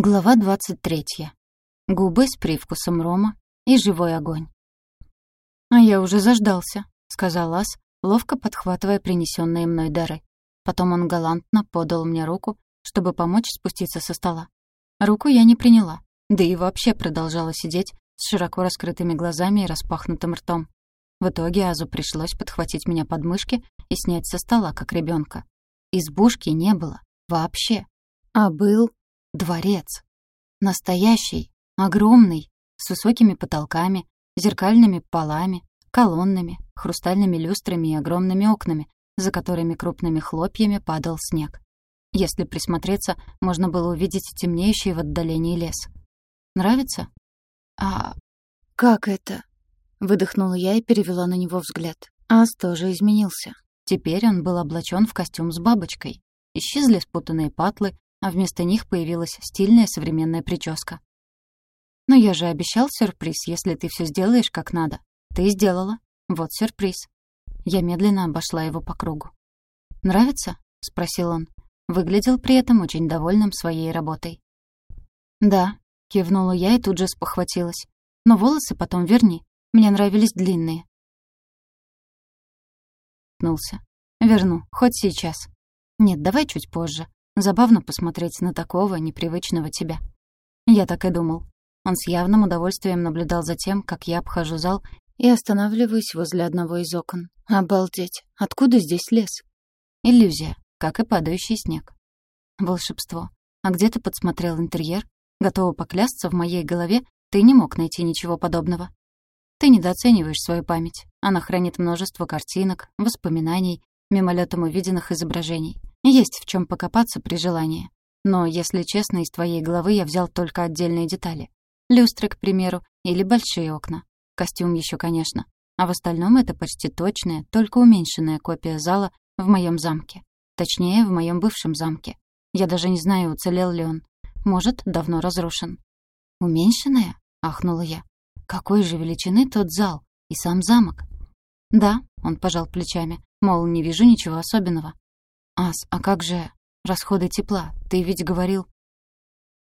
Глава 23. Губы с привкусом рома и живой огонь. «А я уже заждался», — сказал Ас, ловко подхватывая принесенные мной дары. Потом он галантно подал мне руку, чтобы помочь спуститься со стола. Руку я не приняла, да и вообще продолжала сидеть с широко раскрытыми глазами и распахнутым ртом. В итоге Азу пришлось подхватить меня под мышки и снять со стола, как ребенка. Избушки не было. Вообще. А был Дворец. Настоящий, огромный, с высокими потолками, зеркальными полами, колоннами, хрустальными люстрами и огромными окнами, за которыми крупными хлопьями падал снег. Если присмотреться, можно было увидеть темнеющий в отдалении лес. Нравится? А как это? Выдохнула я и перевела на него взгляд. Ас тоже изменился. Теперь он был облачен в костюм с бабочкой. Исчезли спутанные патлы, а вместо них появилась стильная современная прическа. «Но я же обещал сюрприз, если ты все сделаешь как надо. Ты сделала. Вот сюрприз». Я медленно обошла его по кругу. «Нравится?» — спросил он. Выглядел при этом очень довольным своей работой. «Да», — кивнула я и тут же спохватилась. «Но волосы потом верни. Мне нравились длинные». Нулся. «Верну, хоть сейчас. Нет, давай чуть позже. Забавно посмотреть на такого непривычного тебя. Я так и думал. Он с явным удовольствием наблюдал за тем, как я обхожу зал и останавливаюсь возле одного из окон. Обалдеть, откуда здесь лес? Иллюзия, как и падающий снег. Волшебство. А где ты подсмотрел интерьер? Готова поклясться, в моей голове ты не мог найти ничего подобного. Ты недооцениваешь свою память. Она хранит множество картинок, воспоминаний, мимолетом увиденных изображений. Есть в чем покопаться при желании. Но, если честно, из твоей головы я взял только отдельные детали. Люстры, к примеру, или большие окна. Костюм еще, конечно. А в остальном это почти точная, только уменьшенная копия зала в моем замке. Точнее, в моем бывшем замке. Я даже не знаю, уцелел ли он. Может, давно разрушен. «Уменьшенная?» — ахнула я. «Какой же величины тот зал и сам замок?» «Да», — он пожал плечами, мол, не вижу ничего особенного. «Ас, а как же расходы тепла? Ты ведь говорил...»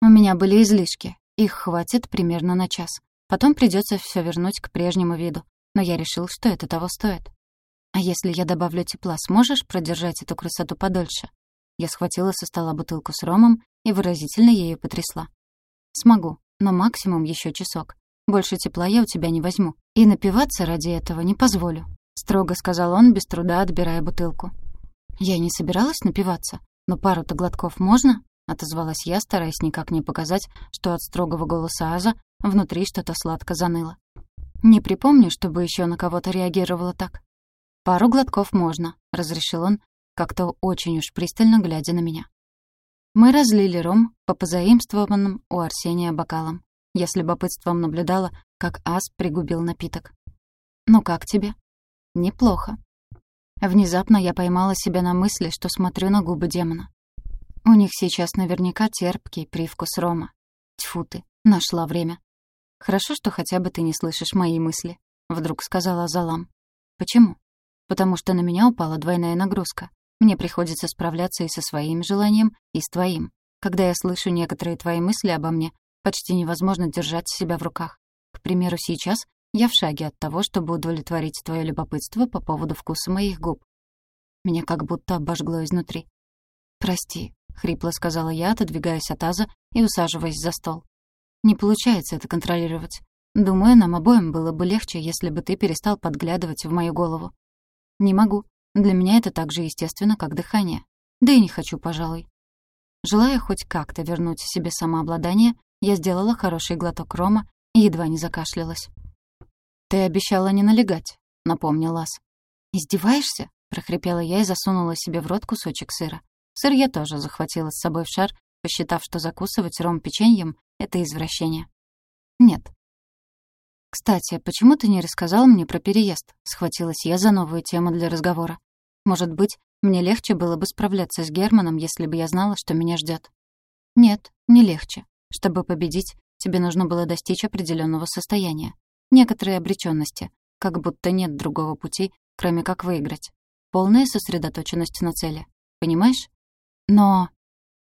«У меня были излишки. Их хватит примерно на час. Потом придется все вернуть к прежнему виду. Но я решил, что это того стоит. А если я добавлю тепла, сможешь продержать эту красоту подольше?» Я схватила со стола бутылку с ромом и выразительно ею потрясла. «Смогу, но максимум еще часок. Больше тепла я у тебя не возьму. И напиваться ради этого не позволю», — строго сказал он, без труда отбирая бутылку. Я не собиралась напиваться, но пару-то глотков можно? Отозвалась я, стараясь никак не показать, что от строгого голоса Аза внутри что-то сладко заныло. Не припомню, чтобы еще на кого-то реагировала так. «Пару глотков можно», — разрешил он, как-то очень уж пристально глядя на меня. Мы разлили ром по позаимствованным у Арсения бокалам. Я с любопытством наблюдала, как Ас пригубил напиток. «Ну как тебе?» «Неплохо», Внезапно я поймала себя на мысли, что смотрю на губы демона. У них сейчас наверняка терпкий привкус рома. Тьфу ты, нашла время. Хорошо, что хотя бы ты не слышишь мои мысли, вдруг сказала Залам. Почему? Потому что на меня упала двойная нагрузка. Мне приходится справляться и со своим желанием, и с твоим. Когда я слышу некоторые твои мысли обо мне, почти невозможно держать себя в руках. К примеру, сейчас я в шаге от того, чтобы удовлетворить твое любопытство по поводу вкуса моих губ. Меня как будто обожгло изнутри. «Прости», — хрипло сказала я, отодвигаясь от таза и усаживаясь за стол. «Не получается это контролировать. Думаю, нам обоим было бы легче, если бы ты перестал подглядывать в мою голову. Не могу. Для меня это так же естественно, как дыхание. Да и не хочу, пожалуй. Желая хоть как-то вернуть себе самообладание, я сделала хороший глоток рома и едва не закашлялась. «Ты обещала не налегать», — напомнил Ас. «Издеваешься?» — прохрипела я и засунула себе в рот кусочек сыра. Сыр я тоже захватила с собой в шар, посчитав, что закусывать ром печеньем — это извращение. «Нет». «Кстати, почему ты не рассказал мне про переезд?» — схватилась я за новую тему для разговора. «Может быть, мне легче было бы справляться с Германом, если бы я знала, что меня ждет. «Нет, не легче. Чтобы победить, тебе нужно было достичь определенного состояния некоторой обречённости, как будто нет другого пути, кроме как выиграть. Полная сосредоточенность на цели. Понимаешь? Но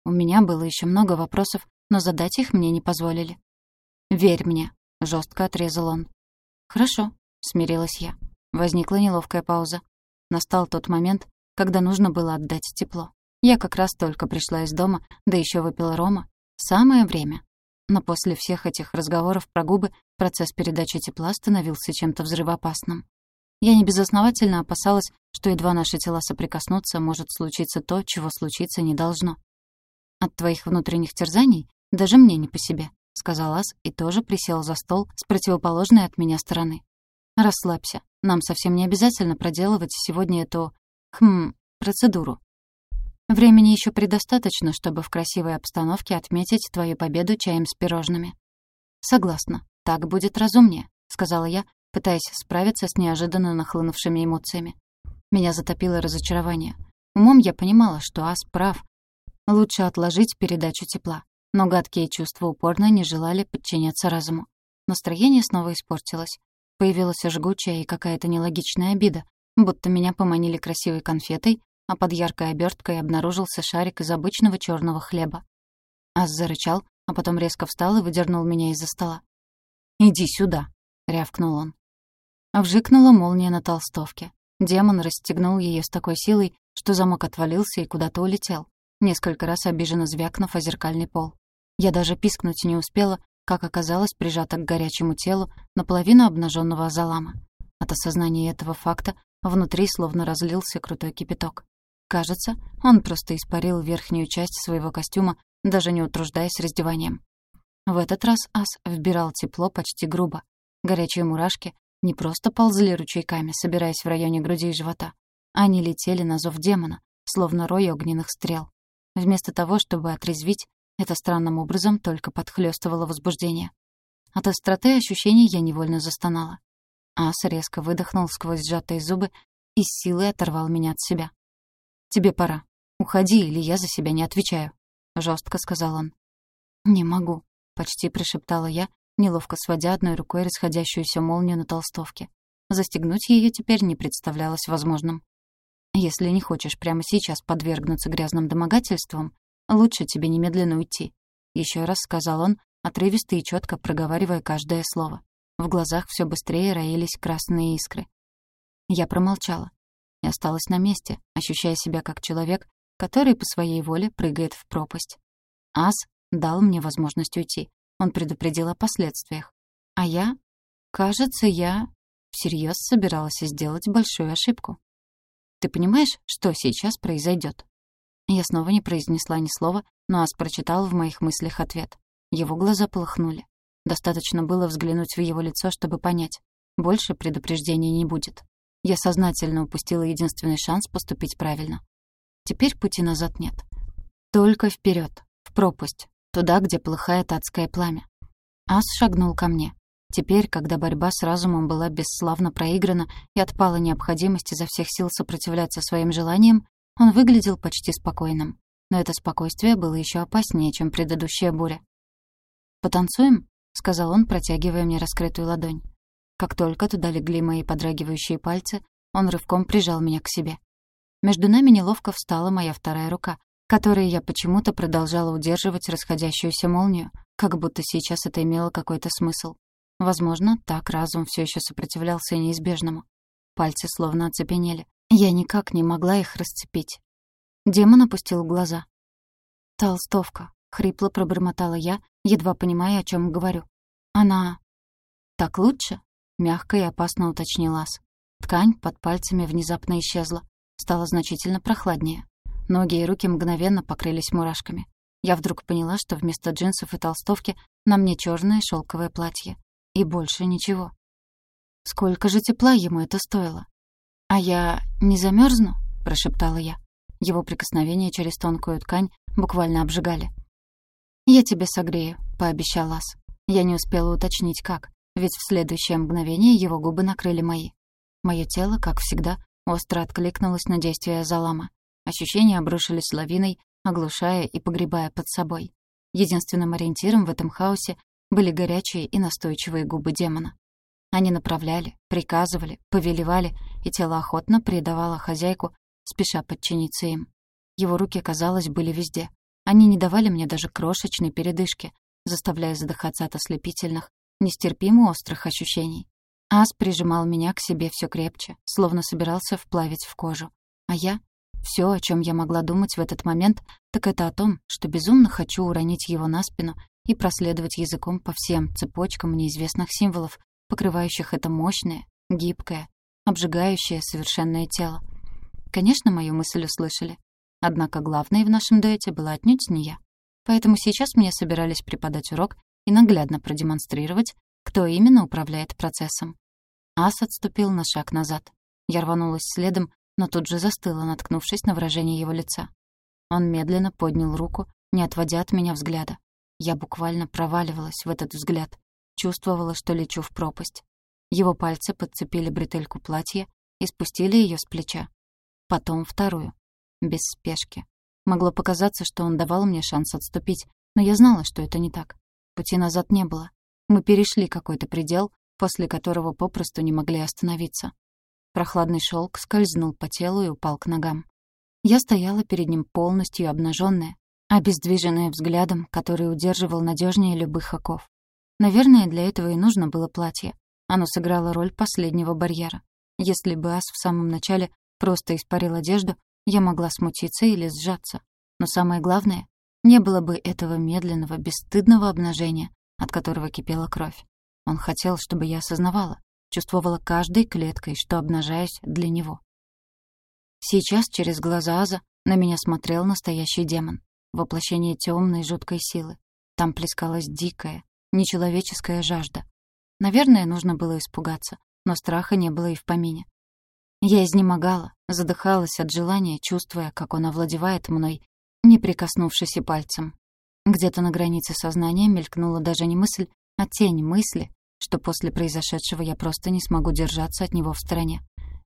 у меня было ещё много вопросов, но задать их мне не позволили. «Верь мне», — жестко отрезал он. «Хорошо», — смирилась я. Возникла неловкая пауза. Настал тот момент, когда нужно было отдать тепло. Я как раз только пришла из дома, да еще выпила рома. Самое время. Но после всех этих разговоров про губы процесс передачи тепла становился чем-то взрывоопасным. Я небезосновательно опасалась, что едва наши тела соприкоснутся, может случиться то, чего случиться не должно. «От твоих внутренних терзаний даже мне не по себе», — сказал Ас и тоже присел за стол с противоположной от меня стороны. «Расслабься. Нам совсем не обязательно проделывать сегодня эту... хм... процедуру. Времени еще предостаточно, чтобы в красивой обстановке отметить твою победу чаем с пирожными». «Согласна. Так будет разумнее», — сказала я, пытаясь справиться с неожиданно нахлынувшими эмоциями. Меня затопило разочарование. Умом я понимала, что Ас прав. Лучше отложить передачу тепла. Но гадкие чувства упорно не желали подчиняться разуму. Настроение снова испортилось. Появилась жгучая и какая-то нелогичная обида, будто меня поманили красивой конфетой, а под яркой оберткой обнаружился шарик из обычного черного хлеба. Ас зарычал, а потом резко встал и выдернул меня из-за стола. «Иди сюда», — рявкнул он. Вжикнула молния на толстовке. Демон расстегнул ее с такой силой, что замок отвалился и куда-то улетел, несколько раз обиженно звякнув о зеркальный пол. Я даже пискнуть не успела, как оказалось прижата к горячему телу наполовину обнаженного Азалама. От осознания этого факта внутри словно разлился крутой кипяток. Кажется, он просто испарил верхнюю часть своего костюма, даже не утруждаясь раздеванием. В этот раз ас вбирал тепло почти грубо. Горячие мурашки не просто ползли ручейками, собираясь в районе груди и живота. Они летели на зов демона, словно рой огненных стрел. Вместо того, чтобы отрезвить, это странным образом только подхлёстывало возбуждение. От остроты ощущений я невольно застонала. Ас резко выдохнул сквозь сжатые зубы и с силой оторвал меня от себя. «Тебе пора. Уходи, или я за себя не отвечаю», — жестко сказал он. «Не могу», — почти пришептала я, неловко сводя одной рукой расходящуюся молнию на толстовке. Застегнуть ее теперь не представлялось возможным. «Если не хочешь прямо сейчас подвергнуться грязным домогательствам, Лучше тебе немедленно уйти», — еще раз сказал он, отрывисто и четко проговаривая каждое слово. В глазах все быстрее роились красные искры. Я промолчала и осталась на месте, ощущая себя как человек, который по своей воле прыгает в пропасть. Ас дал мне возможность уйти. Он предупредил о последствиях. А я... Кажется, я всерьез собиралась сделать большую ошибку. Ты понимаешь, что сейчас произойдет? Я снова не произнесла ни слова, но Ас прочитал в моих мыслях ответ. Его глаза полыхнули. Достаточно было взглянуть в его лицо, чтобы понять. Больше предупреждений не будет. Я сознательно упустила единственный шанс поступить правильно. Теперь пути назад нет. Только вперед, в пропасть, туда, где полыхает адское пламя. Ас шагнул ко мне. Теперь, когда борьба с разумом была бесславно проиграна и отпала необходимость изо всех сил сопротивляться своим желаниям, он выглядел почти спокойным. Но это спокойствие было еще опаснее, чем предыдущая буря. «Потанцуем?» — сказал он, протягивая мне раскрытую ладонь. Как только туда легли мои подрагивающие пальцы, он рывком прижал меня к себе. Между нами неловко встала моя вторая рука, которой я почему-то продолжала удерживать расходящуюся молнию, как будто сейчас это имело какой-то смысл. Возможно, так разум все еще сопротивлялся неизбежному. Пальцы словно оцепенели. Я никак не могла их расцепить. Демон опустил глаза. «Толстовка», — хрипло пробормотала я, едва понимая, о чем говорю. «Она...» «Так лучше?» — мягко и опасно уточнил Ас. Ткань под пальцами внезапно исчезла. Стало значительно прохладнее. Ноги и руки мгновенно покрылись мурашками. Я вдруг поняла, что вместо джинсов и толстовки на мне черное шелковое платье. И больше ничего. Сколько же тепла ему это стоило? «А я не замерзну? прошептала я. Его прикосновения через тонкую ткань буквально обжигали. «Я тебя согрею», — пообещал Ас. Я не успела уточнить, как, ведь в следующее мгновение его губы накрыли мои. Мое тело, как всегда, остро откликнулось на действия Залама. Ощущения обрушились лавиной, оглушая и погребая под собой. Единственным ориентиром в этом хаосе были горячие и настойчивые губы демона. Они направляли, приказывали, повелевали, и тело охотно предавало хозяйку, спеша подчиниться им. Его руки, казалось, были везде. Они не давали мне даже крошечной передышки, заставляя задыхаться от ослепительных, нестерпимо острых ощущений. Ас прижимал меня к себе все крепче, словно собирался вплавить в кожу. А я все, о чем я могла думать в этот момент, так это о том, что безумно хочу уронить его на спину и проследовать языком по всем цепочкам неизвестных символов, покрывающих это мощное, гибкое, обжигающее совершенное тело. Конечно, мою мысль услышали. Однако главное в нашем дуэте было отнюдь не я. Поэтому сейчас мне собирались преподать урок и наглядно продемонстрировать, кто именно управляет процессом. Ас отступил на шаг назад. Я рванулась следом, но тут же застыла, наткнувшись на выражение его лица. Он медленно поднял руку, не отводя от меня взгляда. Я буквально проваливалась в этот взгляд, чувствовала, что лечу в пропасть. Его пальцы подцепили бретельку платья и спустили ее с плеча. Потом вторую. Без спешки. Могло показаться, что он давал мне шанс отступить, но я знала, что это не так. Пути назад не было. Мы перешли какой-то предел, после которого попросту не могли остановиться. Прохладный шелк скользнул по телу и упал к ногам. Я стояла перед ним полностью обнаженная, обездвиженная взглядом, который удерживал надежнее любых оков. Наверное, для этого и нужно было платье. Оно сыграло роль последнего барьера. Если бы Ас в самом начале просто испарил одежду, я могла смутиться или сжаться. Но самое главное, не было бы этого медленного, бесстыдного обнажения, от которого кипела кровь. Он хотел, чтобы я осознавала, чувствовала каждой клеткой, что обнажаюсь для него. Сейчас через глаза Аза на меня смотрел настоящий демон, воплощение темной жуткой силы. Там плескалась дикая, нечеловеческая жажда. Наверное, нужно было испугаться, но страха не было и в помине. Я изнемогала, задыхалась от желания, чувствуя, как он овладевает мной, не прикоснувшись и пальцем. Где-то на границе сознания мелькнула даже не мысль, а тень мысли, что после произошедшего я просто не смогу держаться от него в стороне.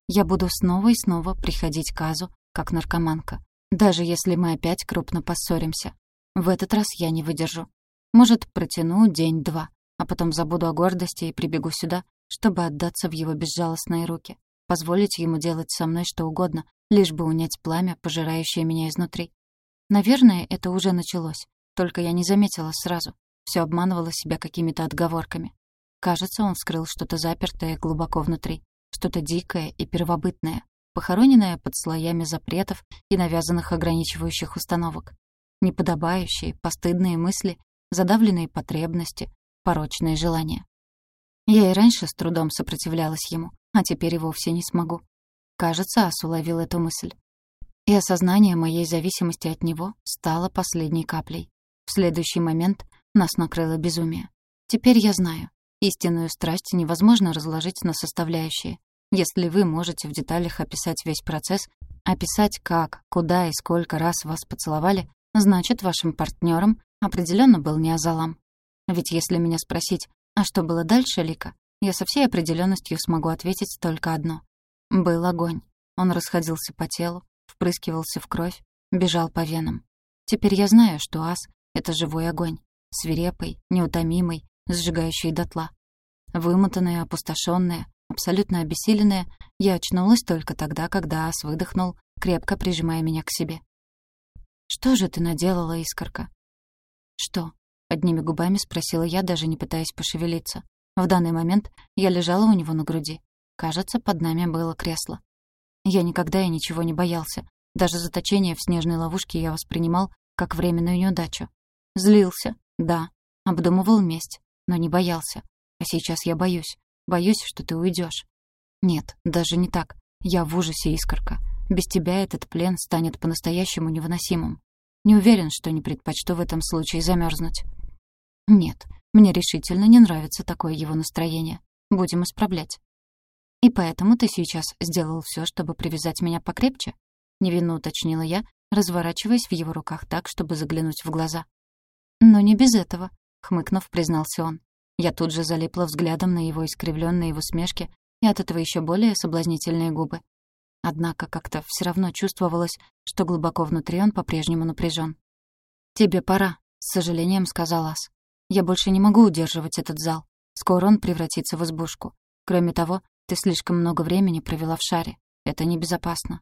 Я буду снова и снова приходить к Азу, как наркоманка, даже если мы опять крупно поссоримся. В этот раз я не выдержу. Может, протяну день-два, а потом забуду о гордости и прибегу сюда, чтобы отдаться в его безжалостные руки, позволить ему делать со мной что угодно, лишь бы унять пламя, пожирающее меня изнутри. Наверное, это уже началось, только я не заметила сразу. Все обманывала себя какими-то отговорками. Кажется, он вскрыл что-то запертое глубоко внутри, что-то дикое и первобытное, похороненное под слоями запретов и навязанных ограничивающих установок. Неподобающие, постыдные мысли, задавленные потребности, порочные желания. Я и раньше с трудом сопротивлялась ему, а теперь и вовсе не смогу. Кажется, Ас уловил эту мысль. И осознание моей зависимости от него стало последней каплей. В следующий момент нас накрыло безумие. Теперь я знаю, Истинную страсть невозможно разложить на составляющие. Если вы можете в деталях описать весь процесс, описать как, куда и сколько раз вас поцеловали, значит, вашим партнером определенно был не Азалам. Ведь если меня спросить, а что было дальше, Лика, я со всей определенностью смогу ответить только одно. Был огонь. Он расходился по телу, впрыскивался в кровь, бежал по венам. Теперь я знаю, что ас — это живой огонь, свирепый, неутомимый, сжигающей дотла. Вымотанная, опустошенная, абсолютно обессиленная, я очнулась только тогда, когда Ас выдохнул, крепко прижимая меня к себе. «Что же ты наделала, Искорка?» «Что?» — одними губами спросила я, даже не пытаясь пошевелиться. В данный момент я лежала у него на груди. Кажется, под нами было кресло. Я никогда и ничего не боялся. Даже заточение в снежной ловушке я воспринимал как временную неудачу. Злился, да, обдумывал месть, но не боялся. А сейчас я боюсь. Боюсь, что ты уйдешь. Нет, даже не так. Я в ужасе, Искорка. Без тебя этот плен станет по-настоящему невыносимым. Не уверен, что не предпочту в этом случае замерзнуть. Нет, мне решительно не нравится такое его настроение. Будем исправлять. И поэтому ты сейчас сделал все, чтобы привязать меня покрепче? Невинно уточнила я, разворачиваясь в его руках так, чтобы заглянуть в глаза. Но не без этого, хмыкнув, признался он. Я тут же залипла взглядом на его искривленные в усмешке и от этого еще более соблазнительные губы. Однако как-то все равно чувствовалось, что глубоко внутри он по-прежнему напряжен. «Тебе пора», — с сожалением сказал Ас. «Я больше не могу удерживать этот зал. Скоро он превратится в избушку. Кроме того, ты слишком много времени провела в шаре. Это небезопасно».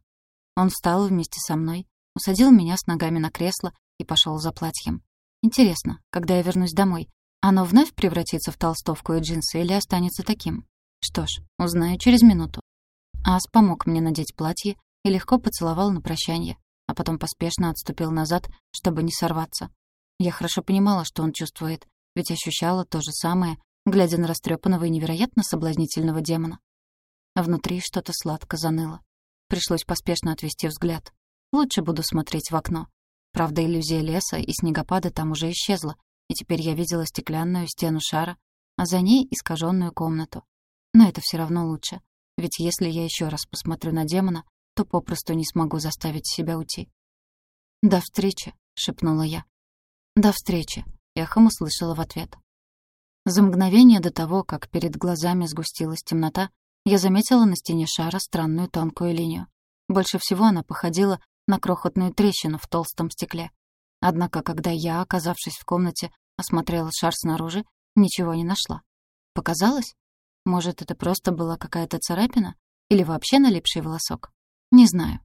Он встал вместе со мной, усадил меня с ногами на кресло и пошел за платьем. Интересно, когда я вернусь домой, оно вновь превратится в толстовку и джинсы или останется таким? Что ж, узнаю через минуту. Ас помог мне надеть платье и легко поцеловал на прощание, а потом поспешно отступил назад, чтобы не сорваться. Я хорошо понимала, что он чувствует, ведь ощущала то же самое, глядя на растрепанного и невероятно соблазнительного демона. Внутри что-то сладко заныло. Пришлось поспешно отвести взгляд. Лучше буду смотреть в окно. Правда, иллюзия леса и снегопада там уже исчезла, и теперь я видела стеклянную стену шара, а за ней искаженную комнату. Но это все равно лучше, ведь если я еще раз посмотрю на демона, то попросту не смогу заставить себя уйти. «До встречи», — шепнула я. «До встречи», — эхом услышала в ответ. За мгновение до того, как перед глазами сгустилась темнота, я заметила на стене шара странную тонкую линию. Больше всего она походила на крохотную трещину в толстом стекле. Однако, когда я, оказавшись в комнате, осмотрела шар снаружи, ничего не нашла. Показалось? Может, это просто была какая-то царапина? Или вообще налипший волосок? Не знаю.